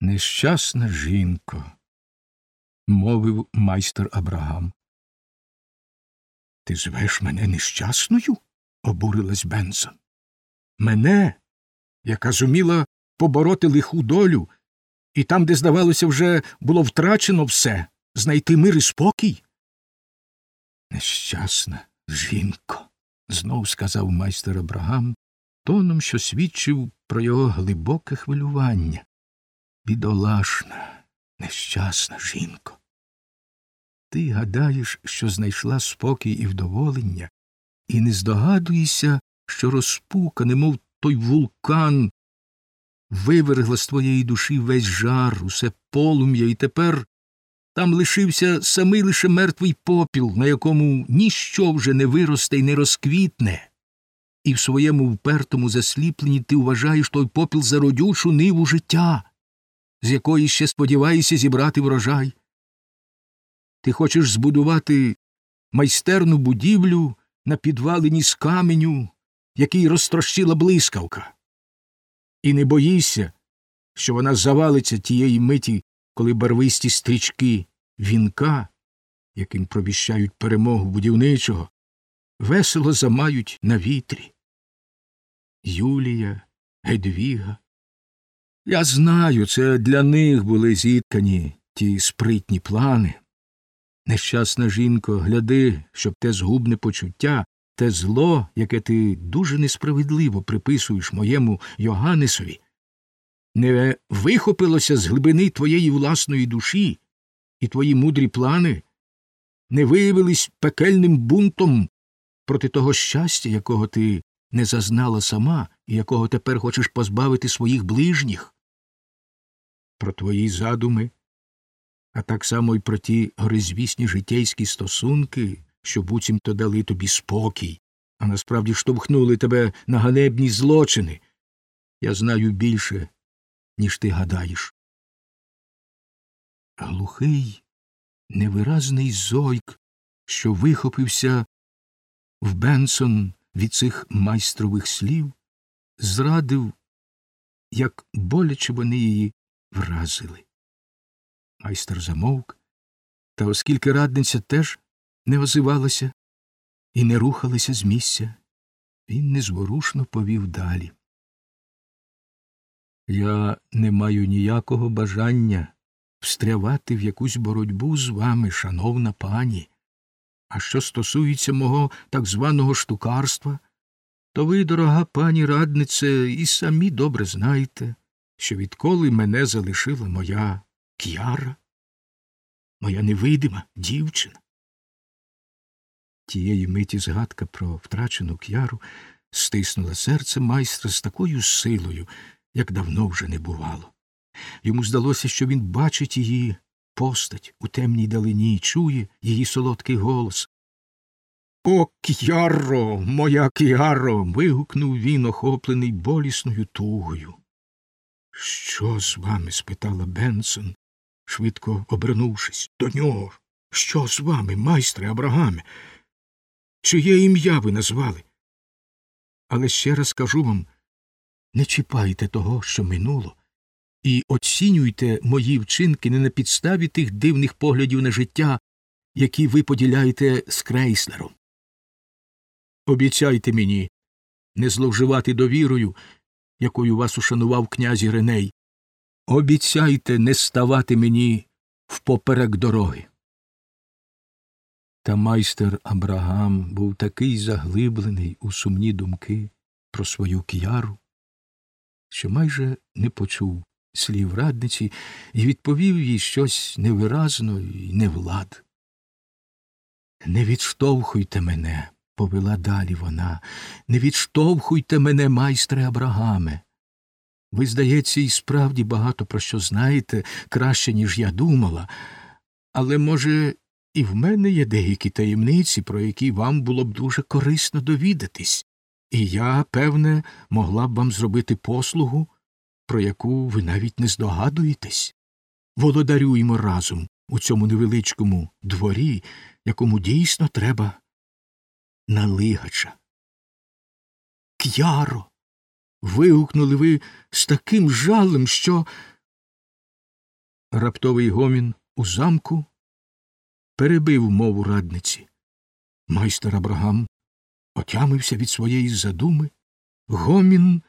Нещасна жінко, мовив майстер Абрагам. Ти звеш мене нещасною? обурилась Бенсон. Мене, яка зуміла побороти лиху долю, і там, де, здавалося, вже було втрачено все, знайти мир і спокій? Нещасна жінко, знов сказав майстер Абрагам, тоном, що свідчив про його глибоке хвилювання. Бідолашна, нещасна жінко. Ти гадаєш, що знайшла спокій і вдоволення, і не здогадуєшся, що розпука, немов той вулкан, вивергла з твоєї душі весь жар, усе полум'я, і тепер там лишився самий лише мертвий попіл, на якому ніщо вже не виросте й не розквітне, і в своєму впертому засліпленні ти вважаєш той попіл за родючу ниву життя, з якої ще сподіваєшся зібрати врожай. Ти хочеш збудувати майстерну будівлю на підвалині з каменю, який розтрощила блискавка, і не боїшся, що вона завалиться тієї миті, коли барвисті стрічки вінка, яким провіщають перемогу будівничого, весело замають на вітрі. Юлія, Гедвіга. Я знаю, це для них були зіткані ті спритні плани. Нещасна жінко, гляди, щоб те згубне почуття, те зло, яке ти дуже несправедливо приписуєш моєму Йоганнесові, не вихопилося з глибини твоєї власної душі, і твої мудрі плани не виявились пекельним бунтом проти того щастя, якого ти не зазнала сама і якого тепер хочеш позбавити своїх ближніх. Про твої задуми, а так само й про ті горизвісні житейські стосунки, що буцімто дали тобі спокій, а насправді штовхнули тебе на ганебні злочини. Я знаю більше, ніж ти гадаєш. Глухий, невиразний зойк, що вихопився в Бенсон від цих майстрових слів, зрадив, як боляче вони її вразили. Майстер замовк, та оскільки радниця теж не озивалася і не рухалася з місця, він незворушно повів далі. Я не маю ніякого бажання встрявати в якусь боротьбу з вами, шановна пані. А що стосується мого так званого штукарства, то ви, дорога пані раднице, і самі добре знаєте, що відколи мене залишила моя к'яра, моя невидима дівчина. Тієї миті згадка про втрачену к'яру стиснула серце майстра з такою силою, як давно вже не бувало. Йому здалося, що він бачить її постать у темній далині, чує її солодкий голос. О, к'яро, моя к'яро. вигукнув він, охоплений болісною тугою. Що з вами? спитала Бенсон, швидко обернувшись. До нього. Що з вами, майстре Абрагаме? Чиє ім'я ви назвали? Але ще раз кажу вам не чіпайте того, що минуло, і оцінюйте мої вчинки не на підставі тих дивних поглядів на життя, які ви поділяєте з крейслером. Обіцяйте мені не зловживати довірою, якою вас ушанував князь Іриней. Обіцяйте не ставати мені впоперек дороги. Та майстер Абрагам був такий заглиблений у сумні думки про свою к'яру, що майже не почув слів радниці і відповів їй щось невиразно і невлад. Не відштовхуйте мене, повела далі вона, не відштовхуйте мене, майстре Абрагаме. Ви, здається, і справді багато про що знаєте краще, ніж я думала, але, може, і в мене є деякі таємниці, про які вам було б дуже корисно довідатись, і я, певне, могла б вам зробити послугу, про яку ви навіть не здогадуєтесь. Володарюємо разом у цьому невеличкому дворі, якому дійсно треба налигача. К'яро. вигукнули ви з таким жалем, що Раптовий гомін у замку перебив мову радниці. Майстер Абрагам отямився від своєї задуми. Гомін